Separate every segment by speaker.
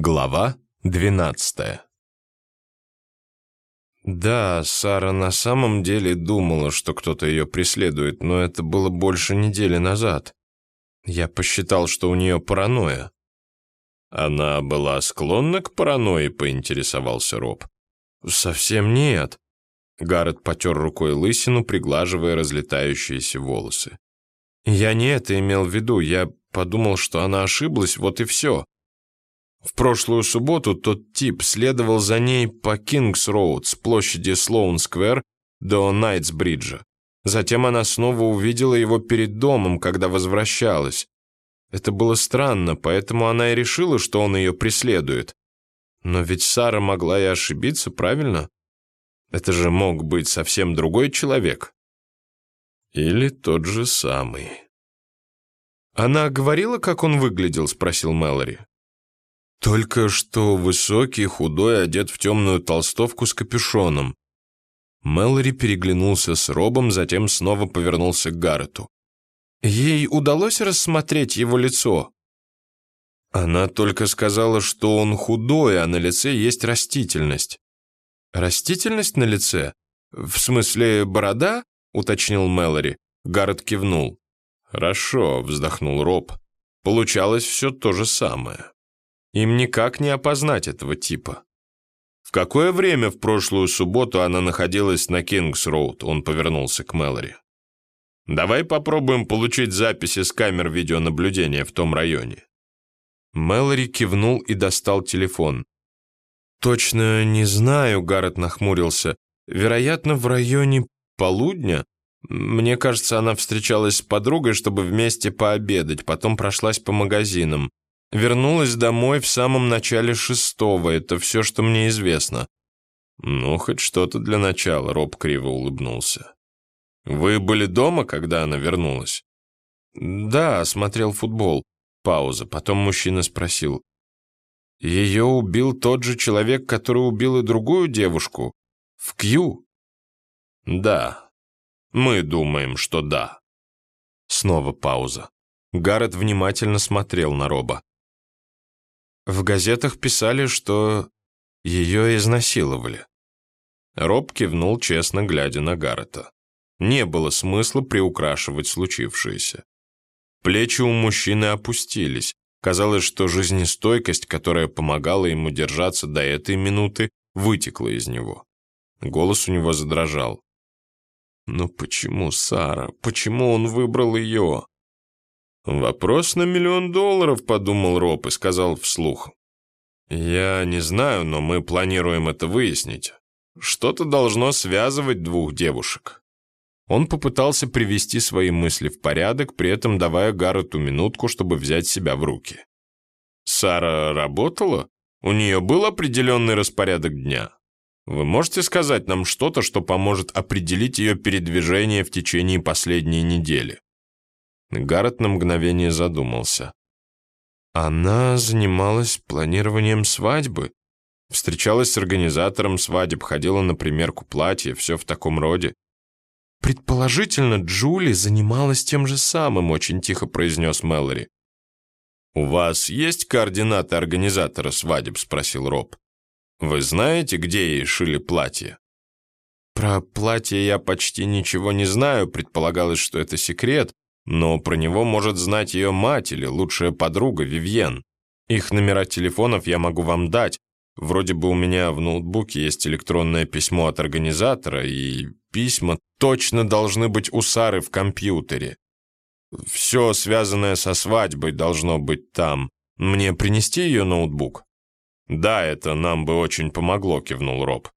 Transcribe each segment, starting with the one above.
Speaker 1: Глава 12 Да, Сара на самом деле думала, что кто-то ее преследует, но это было больше недели назад. Я посчитал, что у нее паранойя. Она была склонна к паранойи, поинтересовался Роб. Совсем нет. Гаррет потер рукой лысину, приглаживая разлетающиеся волосы. Я не это имел в виду, я подумал, что она ошиблась, вот и все. В прошлую субботу тот тип следовал за ней по Кингс-Роуд с площади Слоун-сквер до Найтс-бриджа. Затем она снова увидела его перед домом, когда возвращалась. Это было странно, поэтому она и решила, что он ее преследует. Но ведь Сара могла и ошибиться, правильно? Это же мог быть совсем другой человек. Или тот же самый. «Она говорила, как он выглядел?» – спросил Мэлори. Только что высокий, худой, одет в темную толстовку с капюшоном. Мэлори переглянулся с Робом, затем снова повернулся к Гаррету. Ей удалось рассмотреть его лицо? Она только сказала, что он худой, а на лице есть растительность. Растительность на лице? В смысле, борода? уточнил Мэлори. Гаррет кивнул. Хорошо, вздохнул Роб. Получалось все то же самое. Им никак не опознать этого типа. В какое время в прошлую субботу она находилась на Кингс-Роуд? Он повернулся к Мэлори. Давай попробуем получить записи с камер видеонаблюдения в том районе. Мэлори кивнул и достал телефон. «Точно не знаю», — Гаррет нахмурился. «Вероятно, в районе полудня. Мне кажется, она встречалась с подругой, чтобы вместе пообедать, потом прошлась по магазинам. Вернулась домой в самом начале шестого. Это все, что мне известно. Ну, хоть что-то для начала, Роб криво улыбнулся. Вы были дома, когда она вернулась? Да, смотрел футбол. Пауза. Потом мужчина спросил. Ее убил тот же человек, который убил и другую девушку? В Кью? Да. Мы думаем, что да. Снова пауза. Гаррет внимательно смотрел на Роба. В газетах писали, что ее изнасиловали. Роб кивнул, честно глядя на Гаррета. Не было смысла приукрашивать случившееся. Плечи у мужчины опустились. Казалось, что жизнестойкость, которая помогала ему держаться до этой минуты, вытекла из него. Голос у него задрожал. «Но почему Сара? Почему он выбрал ее?» «Вопрос на миллион долларов», — подумал Роб и сказал вслух. «Я не знаю, но мы планируем это выяснить. Что-то должно связывать двух девушек». Он попытался привести свои мысли в порядок, при этом давая Гаррету минутку, чтобы взять себя в руки. «Сара работала? У нее был определенный распорядок дня. Вы можете сказать нам что-то, что поможет определить ее передвижение в течение последней недели?» Гаррет на мгновение задумался. Она занималась планированием свадьбы. Встречалась с организатором свадеб, ходила на примерку платья, все в таком роде. «Предположительно, Джули занималась тем же самым», — очень тихо произнес Мэлори. «У вас есть координаты организатора свадеб?» — спросил Роб. «Вы знаете, где ей шили платье?» «Про платье я почти ничего не знаю, предполагалось, что это секрет, но про него может знать ее мать или лучшая подруга Вивьен. Их номера телефонов я могу вам дать. Вроде бы у меня в ноутбуке есть электронное письмо от организатора, и письма точно должны быть у Сары в компьютере. Все, связанное со свадьбой, должно быть там. Мне принести ее ноутбук? Да, это нам бы очень помогло, кивнул Роб.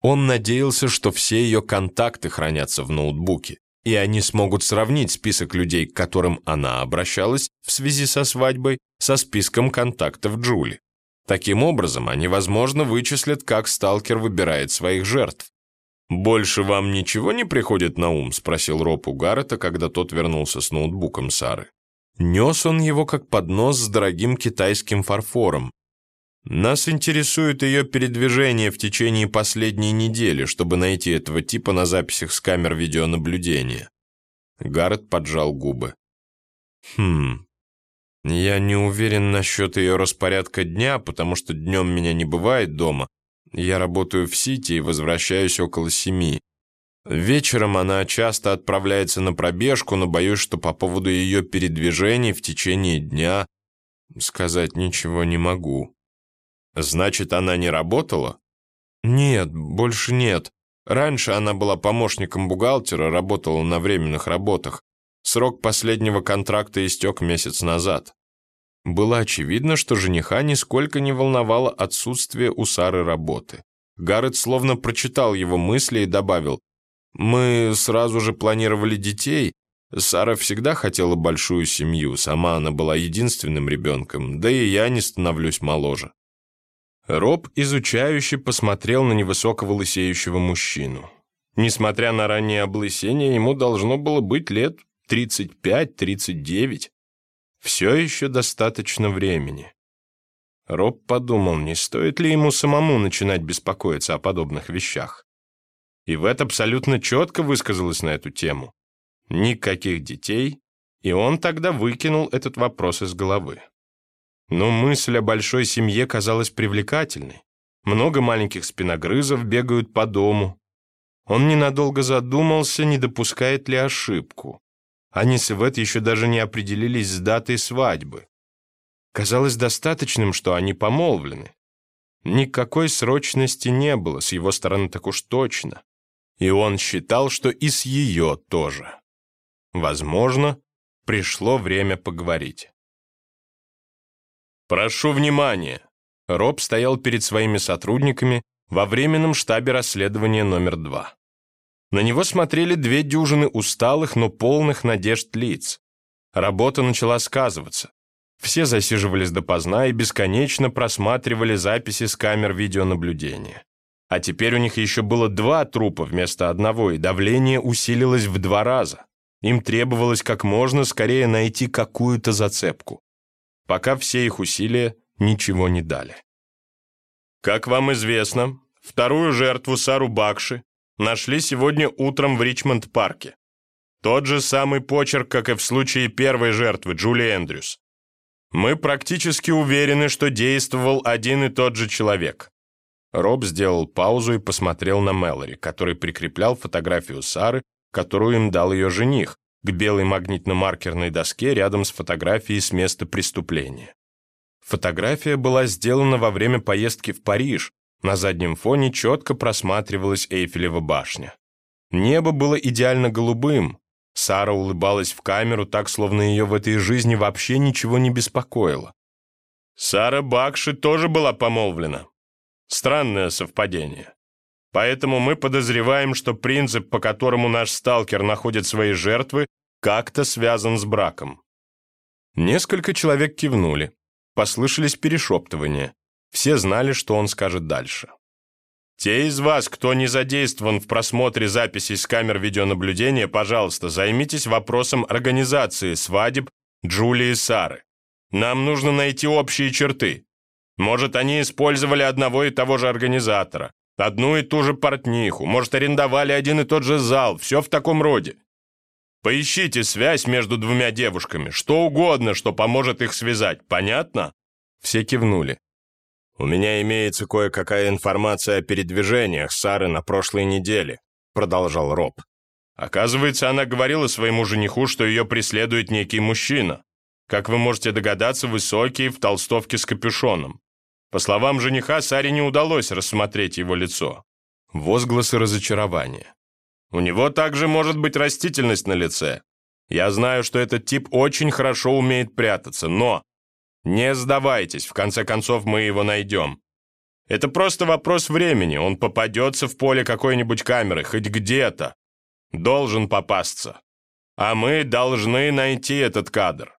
Speaker 1: Он надеялся, что все ее контакты хранятся в ноутбуке и они смогут сравнить список людей, к которым она обращалась в связи со свадьбой, со списком контактов Джули. Таким образом, они, возможно, вычислят, как сталкер выбирает своих жертв. «Больше вам ничего не приходит на ум?» – спросил Роб у Гаррета, когда тот вернулся с ноутбуком Сары. Нес он его как поднос с дорогим китайским фарфором, нас интересует ее передвижение в течение последней недели, чтобы найти этого типа на записях с камер видеонаблюдения. Гаррет поджал губы. Хм. Я не уверен насчет ее распорядка дня, потому что днем меня не бывает дома. Я работаю в Сити и возвращаюсь около семи. Вечером она часто отправляется на пробежку, но боюсь, что по поводу ее передвижений в течение дня сказать ничего не могу. Значит, она не работала? Нет, больше нет. Раньше она была помощником бухгалтера, работала на временных работах. Срок последнего контракта истек месяц назад. Было очевидно, что жениха нисколько не волновало отсутствие у Сары работы. Гаррет словно прочитал его мысли и добавил, «Мы сразу же планировали детей. Сара всегда хотела большую семью, сама она была единственным ребенком, да и я не становлюсь моложе». Роб изучающе посмотрел на невысокого лысеющего мужчину. Несмотря на раннее облысение, ему должно было быть лет 35-39. Все еще достаточно времени. Роб подумал, не стоит ли ему самому начинать беспокоиться о подобных вещах. И Вет абсолютно четко высказалась на эту тему. Никаких детей, и он тогда выкинул этот вопрос из головы. Но мысль о большой семье казалась привлекательной. Много маленьких спиногрызов бегают по дому. Он ненадолго задумался, не допускает ли ошибку. Они с Ивет еще даже не определились с датой свадьбы. Казалось достаточным, что они помолвлены. Никакой срочности не было, с его стороны так уж точно. И он считал, что и с ее тоже. Возможно, пришло время поговорить. «Прошу внимания!» Роб стоял перед своими сотрудниками во временном штабе расследования номер два. На него смотрели две дюжины усталых, но полных надежд лиц. Работа начала сказываться. Все засиживались допоздна и бесконечно просматривали записи с камер видеонаблюдения. А теперь у них еще было два трупа вместо одного, и давление усилилось в два раза. Им требовалось как можно скорее найти какую-то зацепку. Пока все их усилия ничего не дали. Как вам известно, вторую жертву Сару Бакши нашли сегодня утром в Ричмонд-парке. Тот же самый почерк, как и в случае первой жертвы, Джули Эндрюс. Мы практически уверены, что действовал один и тот же человек. Роб сделал паузу и посмотрел на Мэлори, который прикреплял фотографию Сары, которую им дал ее жених, к белой магнитно-маркерной доске рядом с фотографией с места преступления. Фотография была сделана во время поездки в Париж, на заднем фоне четко просматривалась Эйфелева башня. Небо было идеально голубым. Сара улыбалась в камеру так, словно ее в этой жизни вообще ничего не беспокоило. Сара Бакши тоже была помолвлена. Странное совпадение. Поэтому мы подозреваем, что принцип, по которому наш сталкер находит свои жертвы, как-то связан с браком. Несколько человек кивнули. Послышались перешептывания. Все знали, что он скажет дальше. Те из вас, кто не задействован в просмотре записей с камер видеонаблюдения, пожалуйста, займитесь вопросом организации свадеб Джулии и Сары. Нам нужно найти общие черты. Может, они использовали одного и того же организатора, одну и ту же портниху, может, арендовали один и тот же зал, все в таком роде. Поищите связь между двумя девушками, что угодно, что поможет их связать, понятно?» Все кивнули. «У меня имеется кое-какая информация о передвижениях Сары на прошлой неделе», продолжал Роб. «Оказывается, она говорила своему жениху, что ее преследует некий мужчина. Как вы можете догадаться, высокий, в толстовке с капюшоном. По словам жениха, Саре не удалось рассмотреть его лицо. Возгласы разочарования. У него также может быть растительность на лице. Я знаю, что этот тип очень хорошо умеет прятаться, но не сдавайтесь, в конце концов мы его найдем. Это просто вопрос времени, он попадется в поле какой-нибудь камеры, хоть где-то. Должен попасться. А мы должны найти этот кадр.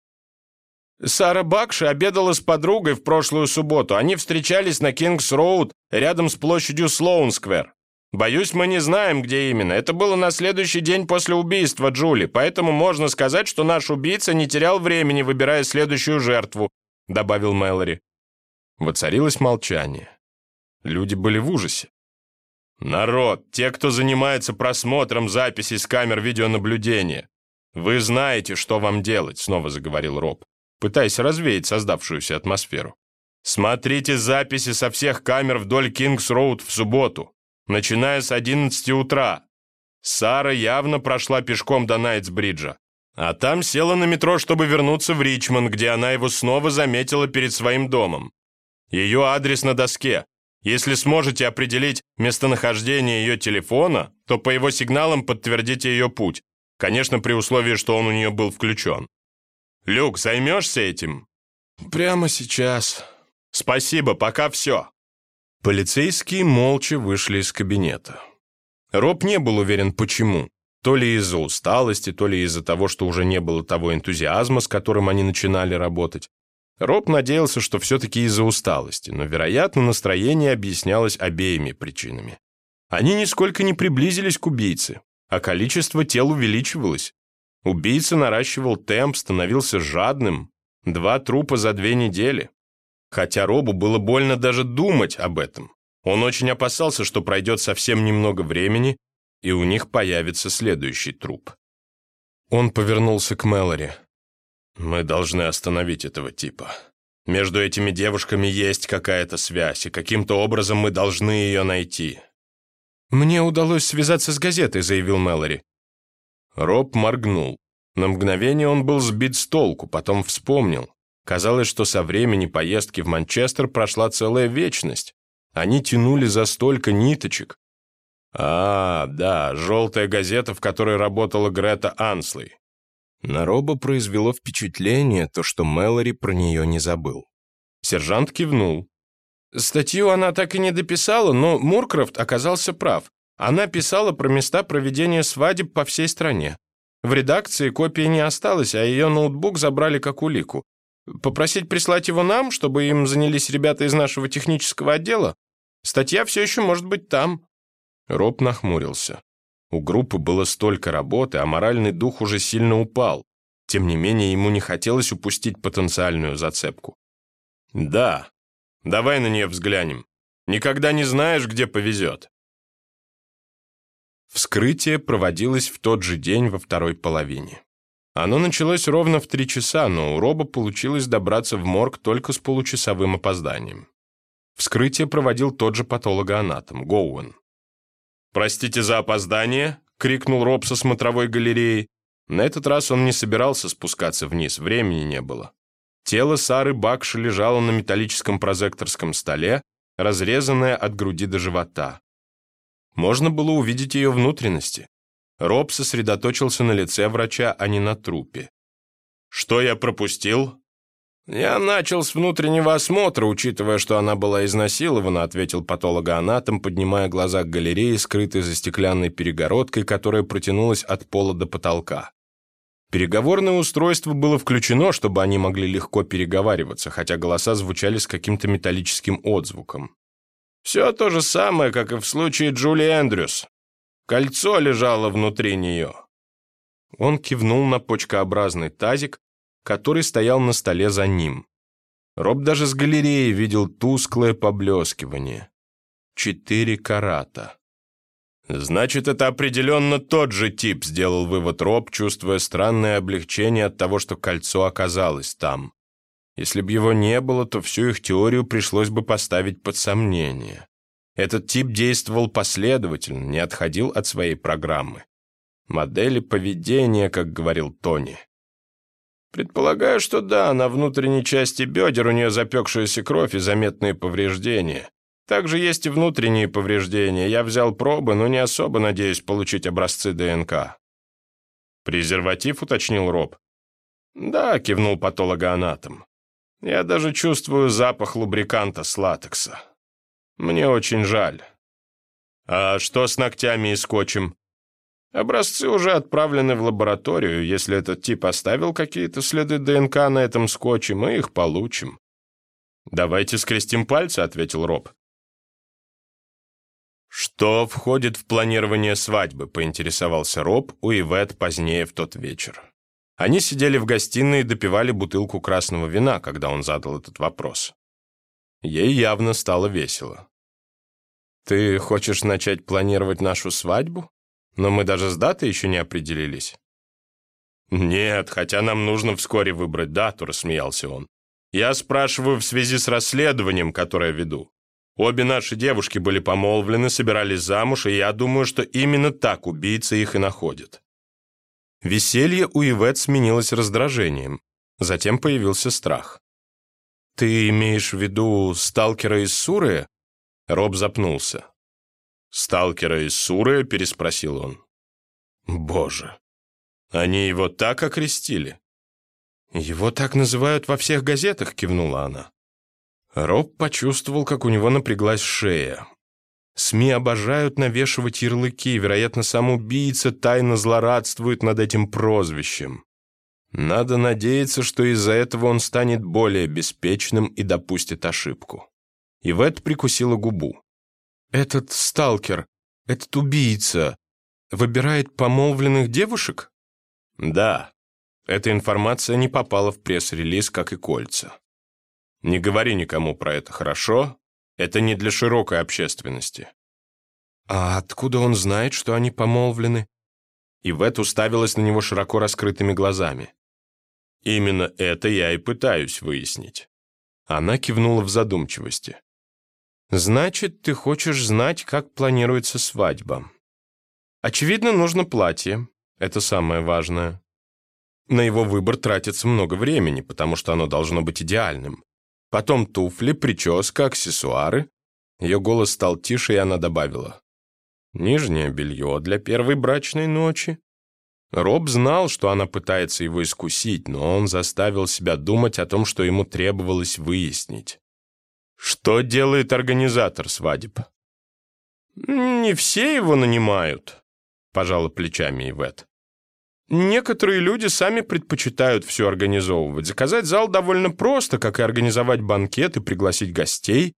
Speaker 1: Сара Бакши обедала с подругой в прошлую субботу. Они встречались на Кингс-Роуд рядом с площадью Слоун-сквер. Боюсь, мы не знаем, где именно. Это было на следующий день после убийства Джули, поэтому можно сказать, что наш убийца не терял времени, выбирая следующую жертву, — добавил Мэлори. Воцарилось молчание. Люди были в ужасе. «Народ, те, кто занимается просмотром записей с камер видеонаблюдения, вы знаете, что вам делать», — снова заговорил Роб. Пытаясь развеять создавшуюся атмосферу. «Смотрите записи со всех камер вдоль Кингс-Роуд в субботу, начиная с 11 утра. Сара явно прошла пешком до Найтсбриджа, а там села на метро, чтобы вернуться в Ричмонд, где она его снова заметила перед своим домом. Ее адрес на доске. Если сможете определить местонахождение ее телефона, то по его сигналам подтвердите ее путь. Конечно, при условии, что он у нее был включен. Люк, займешься этим?
Speaker 2: Прямо сейчас.
Speaker 1: Спасибо, пока все. Полицейские молча вышли из кабинета. Роб не был уверен, почему. То ли из-за усталости, то ли из-за того, что уже не было того энтузиазма, с которым они начинали работать. Роб надеялся, что все-таки из-за усталости, но, вероятно, настроение объяснялось обеими причинами. Они нисколько не приблизились к убийце, а количество тел увеличивалось. Убийца наращивал темп, становился жадным. Два трупа за две недели. Хотя Робу было больно даже думать об этом. Он очень опасался, что пройдет совсем немного времени, и у них появится следующий труп. Он повернулся к Мэлори. «Мы должны остановить этого типа. Между этими девушками есть какая-то связь, и каким-то образом мы должны ее найти».
Speaker 2: «Мне удалось связаться с газетой», — заявил Мэлори.
Speaker 1: Роб моргнул. На мгновение он был сбит с толку, потом вспомнил. Казалось, что со времени поездки в Манчестер прошла целая вечность. Они тянули за столько ниточек. А, да, желтая газета, в которой работала Грета Ансли. На Роба произвело впечатление то, что Мэлори про нее не забыл. Сержант кивнул.
Speaker 2: Статью она так и не дописала, но Муркрофт оказался прав. Она писала про места проведения свадеб по всей стране. В редакции копии не осталось, а ее ноутбук забрали как улику. Попросить прислать его нам, чтобы им занялись ребята из нашего технического отдела? Статья все еще может быть там».
Speaker 1: Роб нахмурился. У группы было столько работы, а моральный дух уже сильно упал. Тем не менее, ему не хотелось упустить потенциальную зацепку. «Да, давай на нее взглянем. Никогда не знаешь, где повезет». Вскрытие проводилось в тот же день во второй половине. Оно началось ровно в три часа, но у Роба получилось добраться в морг только с получасовым опозданием. Вскрытие проводил тот же патологоанатом, Гоуэн. «Простите за опоздание!» — крикнул Роб со смотровой галереи. На этот раз он не собирался спускаться вниз, времени не было. Тело Сары Бакши лежало на металлическом прозекторском столе, разрезанное от груди до живота. Можно было увидеть ее внутренности. Роб сосредоточился на лице врача, а не на трупе. «Что я пропустил?» «Я начал с внутреннего осмотра, учитывая, что она была изнасилована», ответил патологоанатом, поднимая глаза к галерее, скрытой за стеклянной перегородкой, которая протянулась от пола до потолка. Переговорное устройство было включено, чтобы они могли легко переговариваться, хотя голоса звучали с каким-то металлическим отзвуком. Все то же самое, как и в случае Джули Эндрюс. Кольцо лежало внутри нее. Он кивнул на почкообразный тазик, который стоял на столе за ним. Роб даже с галереи видел тусклое поблескивание. Четыре карата. «Значит, это определенно тот же тип», — сделал вывод Роб, чувствуя странное облегчение от того, что кольцо оказалось там. Если бы его не было, то всю их теорию пришлось бы поставить под сомнение. Этот тип действовал последовательно, не отходил от своей программы. Модели поведения, как говорил Тони. Предполагаю, что да, на внутренней части бедер у нее запекшаяся кровь и заметные повреждения. Также есть и внутренние повреждения. Я взял пробы, но не особо надеюсь получить образцы ДНК. «Презерватив», — уточнил Роб. «Да», — кивнул патологоанатом. Я даже чувствую запах лубриканта с латекса. Мне очень жаль. А что с ногтями и скотчем? Образцы уже отправлены в лабораторию. Если этот тип оставил какие-то следы ДНК на этом скотче, мы их получим. «Давайте скрестим пальцы», — ответил Роб. «Что входит в планирование свадьбы?» — поинтересовался Роб у Ивет позднее в тот вечер. Они сидели в гостиной и допивали бутылку красного вина, когда он задал этот вопрос. Ей явно стало весело. «Ты хочешь начать планировать нашу свадьбу? Но мы даже с датой еще не определились».
Speaker 2: «Нет, хотя нам нужно вскоре выбрать дату», — рассмеялся он. «Я спрашиваю в связи с расследованием, которое веду. Обе наши девушки были помолвлены, собирались замуж, и я думаю, что именно так убийца их и находит». Веселье у Ивет сменилось раздражением. Затем появился страх. «Ты имеешь в виду сталкера из Суры?» Роб запнулся. «Сталкера из Суры?» — переспросил он. «Боже, они его так окрестили?» «Его так называют во всех газетах», — кивнула она. Роб почувствовал, как у него напряглась шея. СМИ обожают навешивать ярлыки, вероятно, сам убийца тайно злорадствует над этим прозвищем. Надо надеяться, что из-за этого он станет более беспечным и допустит ошибку. Ивет прикусила губу. «Этот сталкер, этот убийца, выбирает помолвленных девушек?» «Да. Эта информация не попала в пресс-релиз, как и кольца. Не говори никому про это, хорошо? Это не для широкой общественности». «А откуда он знает, что они помолвлены?» Ивет уставилась на него широко раскрытыми глазами. «Именно это я и пытаюсь выяснить». Она кивнула в задумчивости. «Значит, ты хочешь знать, как планируется свадьба. Очевидно, нужно платье. Это самое важное. На его выбор тратится много времени, потому что оно должно быть идеальным. Потом туфли, прическа, аксессуары. Ее голос стал тише, и она добавила. Нижнее белье для первой брачной ночи. Роб знал, что она пытается его искусить, но он заставил себя думать о том, что ему требовалось выяснить. Что делает организатор свадеб? Не все его нанимают, пожала плечами Ивет. Некоторые люди сами предпочитают все организовывать. Заказать зал довольно просто, как и организовать банкет и пригласить гостей.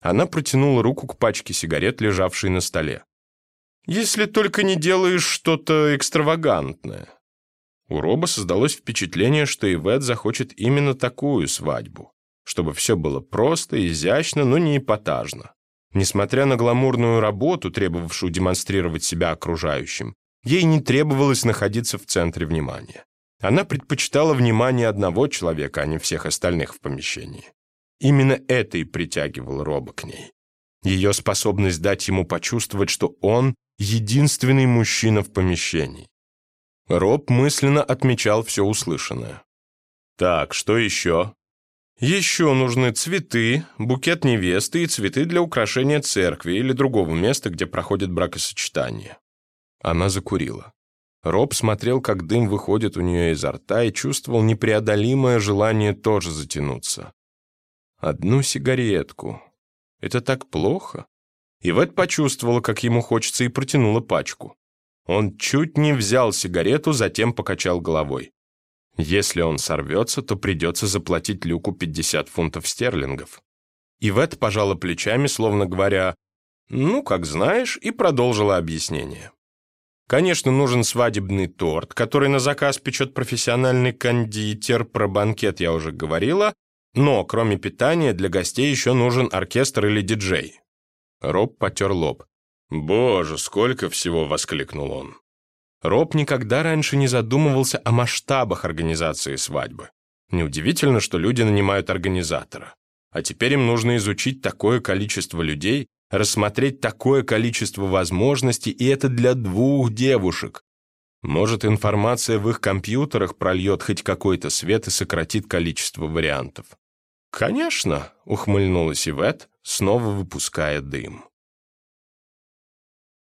Speaker 2: Она протянула руку к пачке сигарет, лежавшей на столе. «Если только не делаешь что-то экстравагантное». У Роба создалось впечатление, что Ивет захочет именно такую свадьбу, чтобы все было просто, изящно, но не эпатажно. Несмотря на гламурную работу, требовавшую демонстрировать себя окружающим, Ей не требовалось находиться в центре внимания. Она предпочитала внимание одного человека, а не всех остальных в помещении. Именно это и притягивало Роба к ней. Ее способность дать ему почувствовать, что он — единственный мужчина в помещении. Роб мысленно отмечал все услышанное. «Так, что еще?» «Еще нужны цветы, букет невесты и цветы для украшения церкви или другого места, где проходит бракосочетание. Она закурила. Роб смотрел, как дым выходит у нее изо рта и чувствовал непреодолимое желание тоже затянуться. Одну сигаретку. Это так плохо. Ивет почувствовала, как ему хочется, и протянула пачку. Он чуть не взял сигарету, затем покачал головой. Если он сорвется, то придется заплатить Люку 50 фунтов стерлингов. Ивет пожала плечами, словно говоря, «Ну, как знаешь», и продолжила объяснение. Конечно, нужен свадебный торт, который на заказ печет профессиональный кондитер, про банкет я уже говорила, но кроме питания для гостей еще нужен оркестр или диджей. Роб потер лоб. «Боже, сколько всего!» — воскликнул он. Роб никогда раньше не задумывался о масштабах организации свадьбы. Неудивительно, что люди нанимают организатора. А теперь им нужно изучить такое количество людей, рассмотреть такое количество возможностей, и это для двух девушек. Может, информация в их компьютерах прольет хоть какой-то свет и сократит количество вариантов. «Конечно», — ухмыльнулась Ивет, снова выпуская дым.